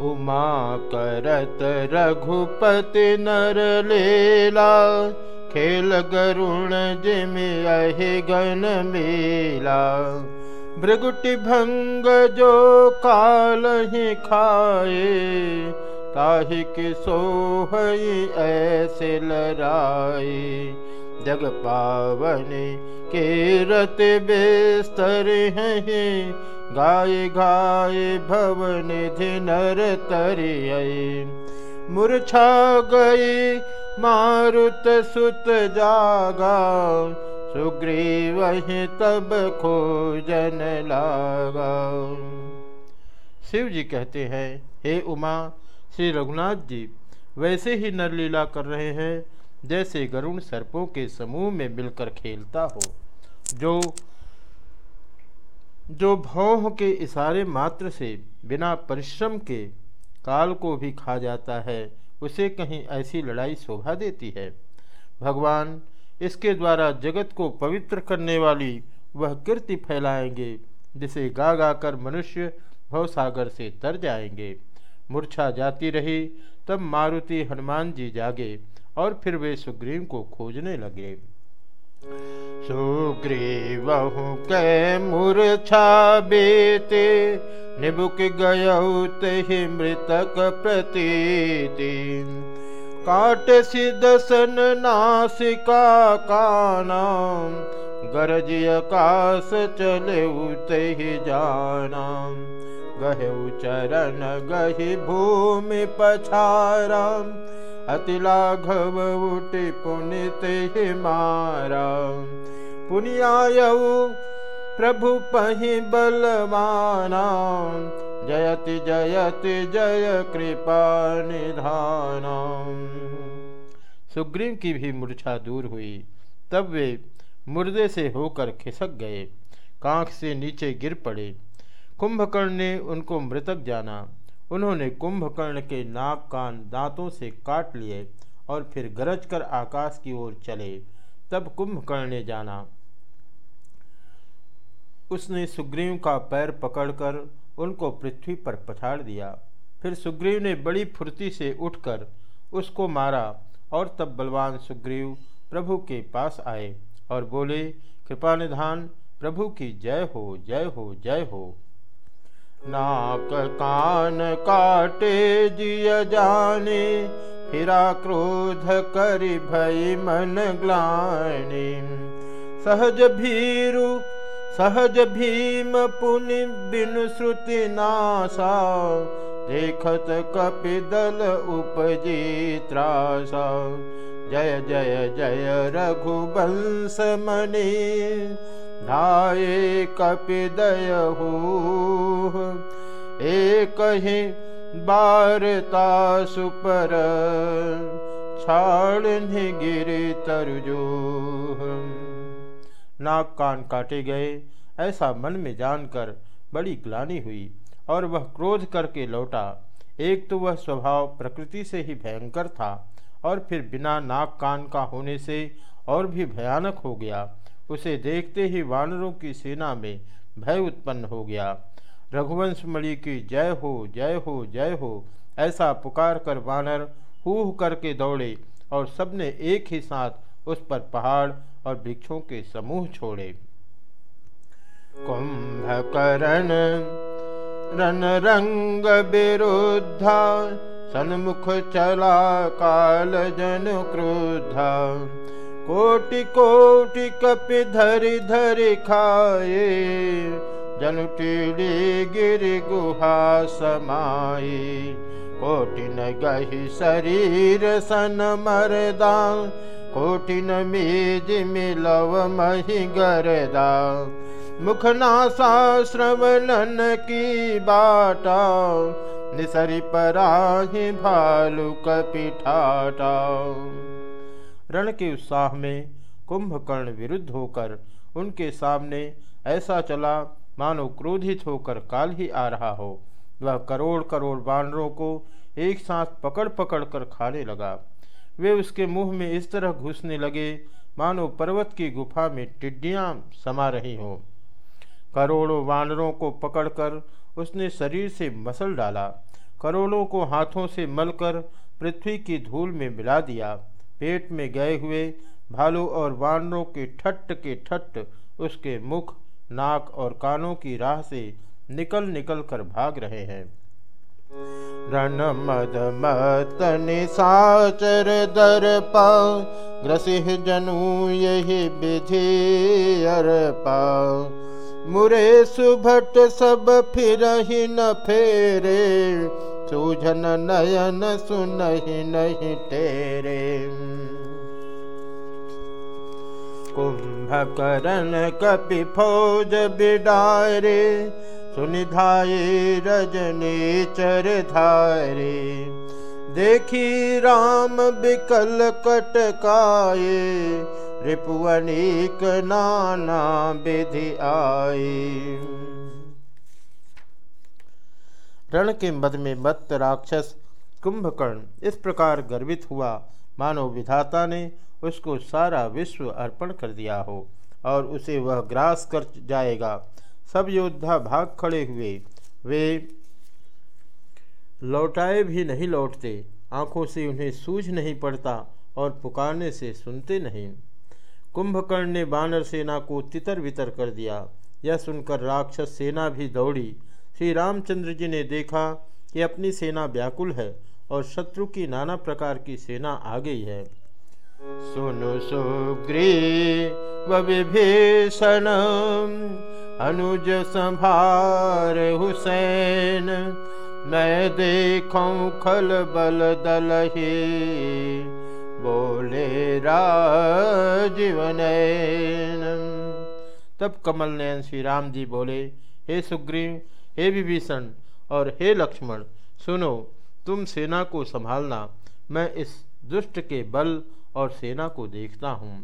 उमा करत रघुपति नर लेला खेल गरुण जिम अहि गन मेला। भृगुटि भंग जो काल ही खाए ताहि कि सोह ऐसे लराए जग पावन के रत बेस्तर हैं गाय गाय भवन धिनर तरिय। मूर्छा गई मारुत सुत जागा सुग्रीव तब खोजन लागा। शिव जी कहते हैं, हे उमा, श्री रघुनाथ जी, वैसे ही नरलीला कर रहे हैं, जैसे गरुण सर्पों के समूह में मिलकर खेलता हो, जो जो भौह के इशारे मात्र से बिना परिश्रम के काल को भी खा जाता है, उसे कहीं ऐसी लड़ाई शोभा देती है। भगवान इसके द्वारा जगत को पवित्र करने वाली वह कीर्ति फैलाएँगे, जिसे गा गा कर मनुष्य भवसागर से तर जाएँगे। मूर्छा जाती रही, तब मारुति हनुमान जी जागे और फिर वे सुग्रीव को खोजने लगे। सुग्रीवहु के मूर्छा बेते, निबुक गयौ मृतक प्रतीति। काट सिदसन नासिका काना गरजिय कास चले तहि जाना। गहु चरण गहि भूमि पछारा अति लाघव उठि पुनित मारा। पुनियायऊ, प्रभु पही बलवाना। जयति जयति, जय कृपा निधान। सुग्रीव की भी मूर्छा दूर हुई। तब वे मुर्दे से होकर खिसक गए। कांख से नीचे गिर पड़े। कुंभकर्ण ने उनको मृतक जाना। उन्होंने कुंभकर्ण के नाक कान दांतों से काट लिए और फिर गरज कर आकाश की ओर चले। तब कुंभकर्ण ने जाना। उसने सुग्रीव का पैर पकड़कर उनको पृथ्वी पर पछाड़ दिया। फिर सुग्रीव ने बड़ी फुर्ती से उठकर उसको मारा और तब बलवान सुग्रीव प्रभु के पास आए और बोले कृपा निधान प्रभु की जय हो जय हो जय हो। नाक कान काटे जिय जाने फिरा क्रोध करि भई मन ग्लानी। सहज भीरु सहज भीम पुनि बिनु श्रुति नासा देखत कपिदल उपजी त्रासा जय जय जय रघुवंश मणि धाये कपिदय हो एक ही बारता सुपर छाड़ गिरी तरजो नाक कान काटे गए, ऐसा मन में जानकर बड़ी ग्लानी हुई और वह क्रोध करके लौटा। एक तो वह स्वभाव प्रकृति से ही भयंकर था और फिर बिना नाक कान का होने से और भी भयानक हो गया। उसे देखते ही वानरों की सेना में भय उत्पन्न हो गया। रघुवंश मणि की जय हो जय हो जय हो। ऐसा पुकार कर वानर हूह करके दौड़े और सबने एक ही साथ उस पर पहाड़ और वृक्षों के समूह छोड़े। कुंभकर्ण रन रंग विरुद्धा, सन्मुख चला काल जन क्रोधा। कोटि कोटि कपि धरि धरि खाए जन टीड़ी गिर गुहा समाई। कोटिन गही शरीर सन मरदा। कोटिन मीज मिलव मही गरदा। मुखनासा श्रवणन की बाटा। निसरी पराही भालू कपिठाटा रण के उत्साह में कुंभकर्ण विरुद्ध होकर उनके सामने ऐसा चला मानो क्रोधित होकर काल ही आ रहा हो। वह करोड़ करोड़ बानरों को एक साथ पकड़ पकड़ कर खाने लगा। वे उसके मुँह में इस तरह घुसने लगे, मानो पर्वत की गुफा में टिड्डियाँ समा रही हों। करोड़ों वानरों को पकड़कर उसने शरीर से मसल डाला। करोड़ों को हाथों से मलकर पृथ्वी की धूल में मिला दिया। पेट में गए हुए भालू और वानरों के ठट्ट के ठट्ट उसके मुख नाक और कानों की राह से निकल निकल कर भाग रहे हैं। रण मद मतन साचर दर ग्रसिह जनू यही विधि अर मुरे सुभट सब फिर न फेरे, सूझन नयन सुनहि नहीं तेरे। कुंभकरण कपि फौज बिडारे, सुनिधाये रजनी चर धारे देखी राम बिकल कटकाए रिपुअनिक नाना विधि आए रण के मद में मत्त राक्षस कुंभकर्ण इस प्रकार गर्वित हुआ मानो विधाता ने उसको सारा विश्व अर्पण कर दिया हो और उसे वह ग्रास कर जाएगा। सब योद्धा भाग खड़े हुए। वे लौटाए भी नहीं लौटते। आँखों से उन्हें सूझ नहीं पड़ता और पुकारने से सुनते नहीं। कुंभकर्ण ने बानर सेना को तितर बितर कर दिया। यह सुनकर राक्षस सेना भी दौड़ी। श्री रामचंद्र जी ने देखा कि अपनी सेना व्याकुल है और शत्रु की नाना प्रकार की सेना आ गई है। सुनु सुग्रीव विभीषण, अनुज संभार हुसैन, मैं देखूँ खल बल दल बोले राजीवन तब कमल नयन श्री राम जी बोले, हे सुग्रीव, हे विभीषण और हे लक्ष्मण, सुनो तुम सेना को संभालना मैं इस दुष्ट के बल और सेना को देखता हूँ।